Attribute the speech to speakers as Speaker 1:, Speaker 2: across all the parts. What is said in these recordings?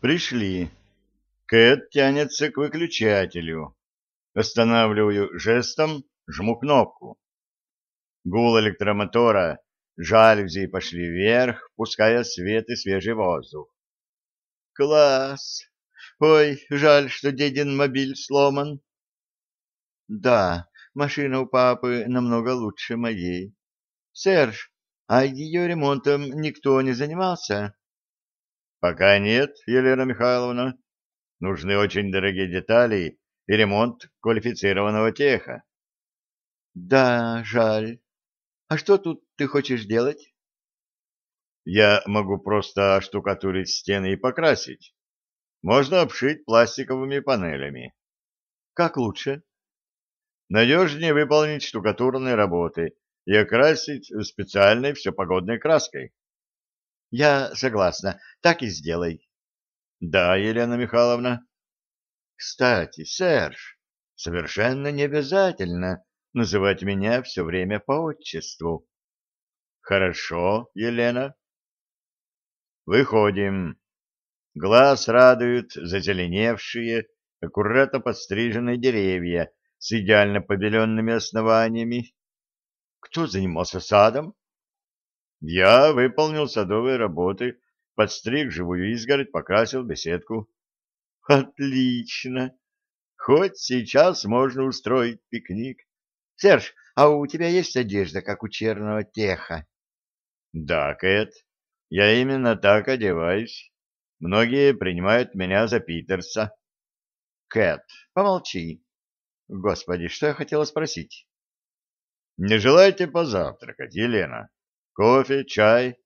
Speaker 1: Пришли. Кэт тянется к выключателю. Останавливаю жестом, жму кнопку. Гул электромотора, жалюзи пошли вверх, пуская свет и свежий воздух. Класс! Ой, жаль, что дедин мобиль сломан. Да, машина у папы намного лучше моей. Серж, а ее ремонтом никто не занимался? Пока нет, Елена Михайловна. Нужны очень дорогие детали и ремонт квалифицированного теха. Да, жаль. А что тут ты хочешь делать? Я могу просто оштукатурить стены и покрасить. Можно обшить пластиковыми панелями. Как лучше? Надежнее выполнить штукатурные работы и окрасить специальной всепогодной краской. Я согласна. Так и сделай. Да, Елена Михайловна. Кстати, Серж, совершенно не обязательно называть меня все время по отчеству. Хорошо, Елена. Выходим. Глаз радуют зазеленевшие, аккуратно подстриженные деревья с идеально побеленными основаниями. Кто занимался садом? Я выполнил садовые работы, подстриг живую изгородь, покрасил беседку. Отлично! Хоть сейчас можно устроить пикник. Серж, а у тебя есть одежда, как у черного теха? Да, Кэт, я именно так одеваюсь. Многие принимают меня за Питерса. Кэт, помолчи. Господи, что я хотела спросить? Не желаете позавтракать, Елена? Кофе, чай?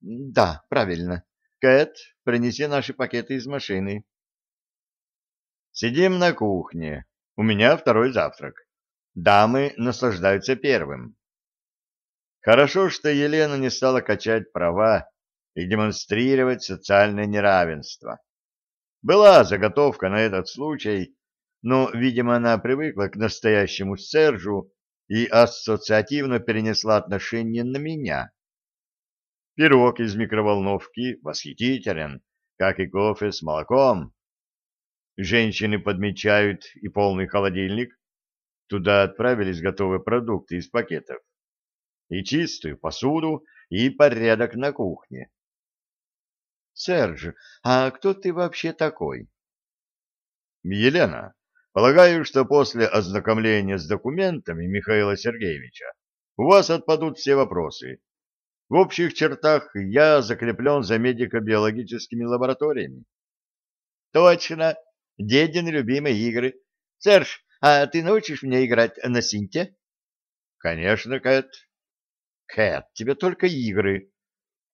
Speaker 1: Да, правильно. Кэт, принеси наши пакеты из машины. Сидим на кухне. У меня второй завтрак. Дамы наслаждаются первым. Хорошо, что Елена не стала качать права и демонстрировать социальное неравенство. Была заготовка на этот случай, но, видимо, она привыкла к настоящему Сержу и ассоциативно перенесла отношение на меня. Пирог из микроволновки восхитителен, как и кофе с молоком. Женщины подмечают и полный холодильник. Туда отправились готовые продукты из пакетов. И чистую посуду, и порядок на кухне. — Серж, а кто ты вообще такой? — Елена, Полагаю, что после ознакомления с документами Михаила Сергеевича у вас отпадут все вопросы. В общих чертах я закреплен за медико-биологическими лабораториями. Точно. Дедин любимые игры. Серж, а ты научишь меня играть на синте? Конечно, Кэт. Кэт, тебе только игры.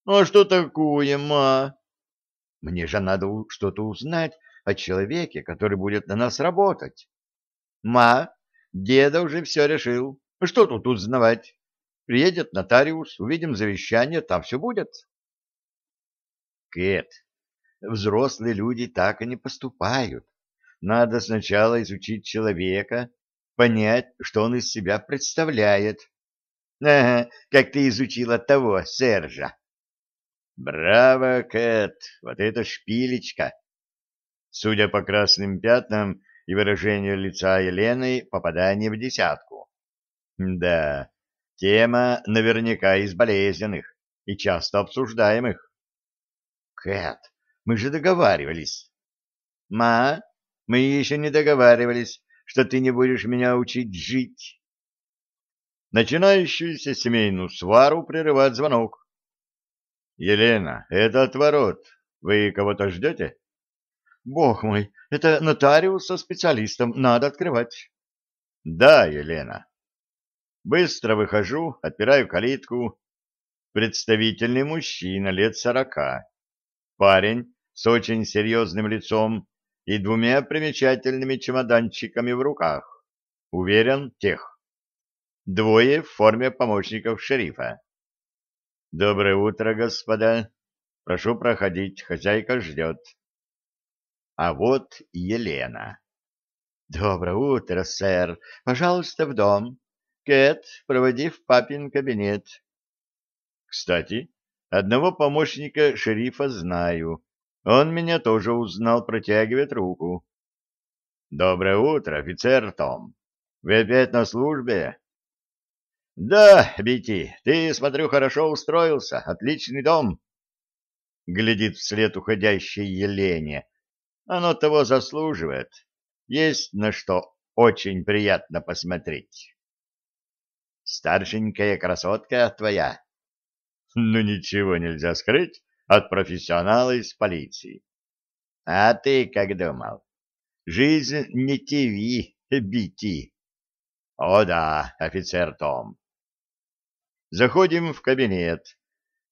Speaker 1: Ну а что такое, ма? Мне же надо что-то узнать о человеке, который будет на нас работать. Ма, деда уже все решил. Что тут узнавать? Приедет нотариус, увидим завещание, там все будет. Кэт, взрослые люди так и не поступают. Надо сначала изучить человека, понять, что он из себя представляет. Ага, как ты изучила того, Сержа. Браво, Кэт, вот это шпилечка. Судя по красным пятнам и выражению лица Елены, попадание в десятку. Да, тема наверняка из болезненных и часто обсуждаемых. Кэт, мы же договаривались. Ма, мы еще не договаривались, что ты не будешь меня учить жить. Начинающуюся семейную свару прерывает звонок. Елена, это отворот. Вы кого-то ждете? — Бог мой, это нотариус со специалистом, надо открывать. Да, Елена. Быстро выхожу, отпираю калитку. Представительный мужчина лет сорока. Парень с очень серьезным лицом и двумя примечательными чемоданчиками в руках. Уверен, тех. Двое в форме помощников шерифа. «Доброе утро, господа. Прошу проходить, хозяйка ждет». А вот Елена. «Доброе утро, сэр. Пожалуйста, в дом. Кэт, проводи в папин кабинет». «Кстати, одного помощника шерифа знаю. Он меня тоже узнал, протягивает руку». «Доброе утро, офицер Том. Вы опять на службе?» «Да, Бити, ты, смотрю, хорошо устроился. Отличный дом». Глядит вслед уходящей Елене оно того заслуживает. Есть на что очень приятно посмотреть. Старшенькая красотка твоя. Ну, ничего нельзя скрыть от профессионала из полиции. А ты как думал? Жизнь не ТВ, бити. О да, офицер Том. Заходим в кабинет.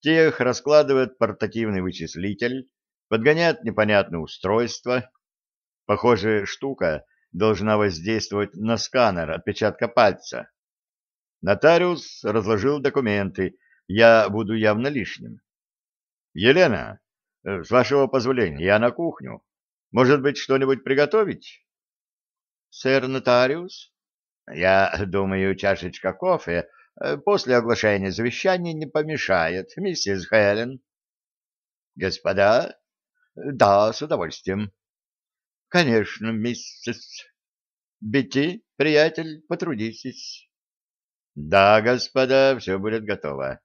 Speaker 1: Тех раскладывает портативный вычислитель, Подгоняют непонятное устройство. похожая штука должна воздействовать на сканер отпечатка пальца. Нотариус разложил документы. Я буду явно лишним. Елена, э, с вашего позволения, я на кухню. Может быть, что-нибудь приготовить? Сэр нотариус? Я думаю, чашечка кофе э, после оглашения завещания не помешает, миссис Хелен. Господа, Э, да, с удовольствием. Конечно, миссис. Бети, приятель, потрудитесь. Да, господа, все будет готово.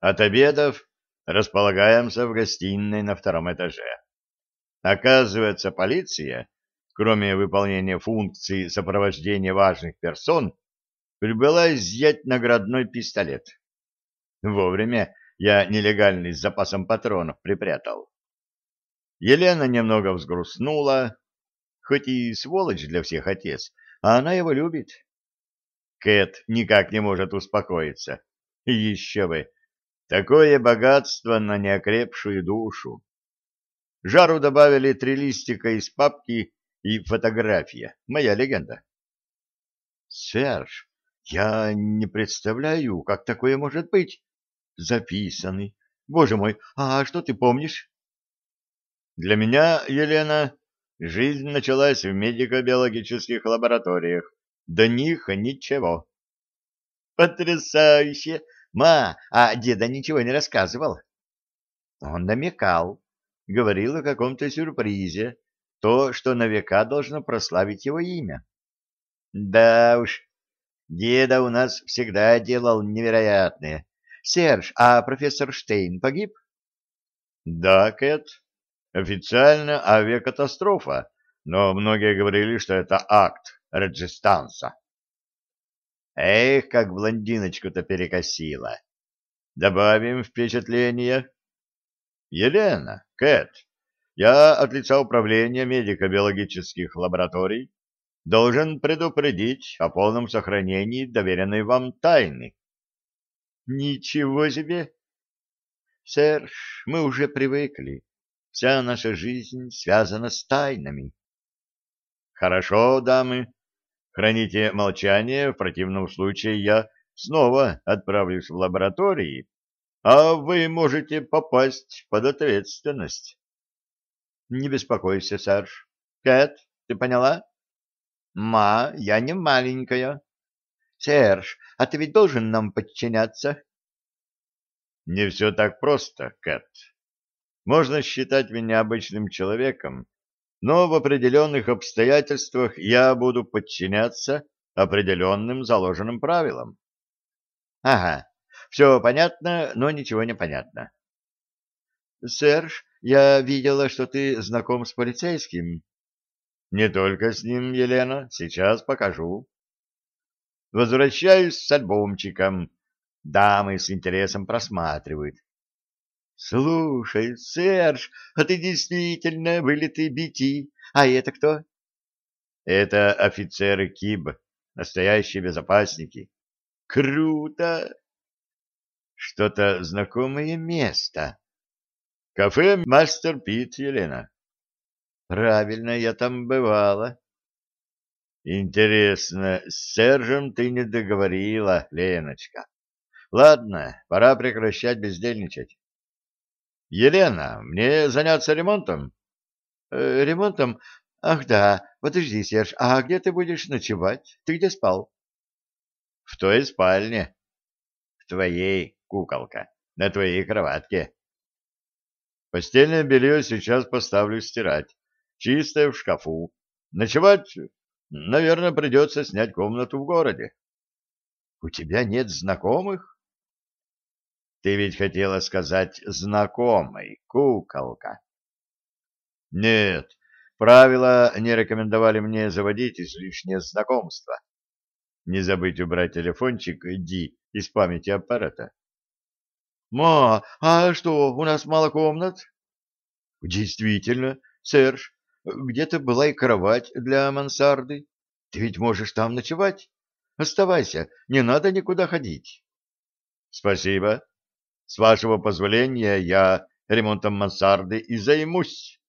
Speaker 1: От обедов располагаемся в гостиной на втором этаже. Оказывается, полиция, кроме выполнения функции сопровождения важных персон, прибыла изъять наградной пистолет. Вовремя я нелегальный с запасом патронов припрятал. Елена немного взгрустнула, хоть и сволочь для всех отец, а она его любит. Кэт никак не может успокоиться. Еще бы! Такое богатство на неокрепшую душу. Жару добавили три листика из папки и фотография. Моя легенда. — Серж, я не представляю, как такое может быть. Записаны. Боже мой, а что ты помнишь? Для меня, Елена, жизнь началась в медико-биологических лабораториях. До них ничего. Потрясающе! Ма, а деда ничего не рассказывал? Он намекал, говорил о каком-то сюрпризе, то, что на века должно прославить его имя. Да уж, деда у нас всегда делал невероятные. Серж, а профессор Штейн погиб? Да, Кэт. Официально авиакатастрофа, но многие говорили, что это акт Реджистанса. Эх, как блондиночку-то перекосила. Добавим впечатление. Елена, Кэт, я от лица управления медико-биологических лабораторий должен предупредить о полном сохранении доверенной вам тайны. Ничего себе! Серж, мы уже привыкли. Вся наша жизнь связана с тайнами. Хорошо, дамы. Храните молчание, в противном случае я снова отправлюсь в лаборатории, а вы можете попасть под ответственность. Не беспокойся, Серж. Кэт, ты поняла? Ма, я не маленькая. Серж, а ты ведь должен нам подчиняться. Не все так просто, Кэт. Можно считать меня обычным человеком, но в определенных обстоятельствах я буду подчиняться определенным заложенным правилам. Ага, все понятно, но ничего не понятно. Серж, я видела, что ты знаком с полицейским. Не только с ним, Елена, сейчас покажу. Возвращаюсь с альбомчиком. Дамы с интересом просматривают. «Слушай, Серж, а ты действительно вылитый бити. А это кто?» «Это офицеры КИБ, настоящие безопасники». «Круто!» «Что-то знакомое место». «Кафе Мастер Пит, Елена». «Правильно, я там бывала. Интересно, с Сержем ты не договорила, Леночка. Ладно, пора прекращать бездельничать. Елена, мне заняться ремонтом? Э, ремонтом? Ах да, подожди, Серж, а где ты будешь ночевать? Ты где спал? В той спальне. В твоей, куколка, на твоей кроватке. Постельное белье сейчас поставлю стирать. Чистое в шкафу. Ночевать Наверное, придется снять комнату в городе. У тебя нет знакомых? Ты ведь хотела сказать «знакомый», куколка. Нет, правила не рекомендовали мне заводить излишнее знакомство. Не забыть убрать телефончик Ди из памяти аппарата. «Ма, а что, у нас мало комнат?» «Действительно, Серж, где-то была и кровать для мансарды. Ты ведь можешь там ночевать. Оставайся, не надо никуда ходить. Спасибо. С вашего позволения я ремонтом мансарды и займусь.